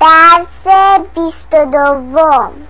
Där ser vi stod.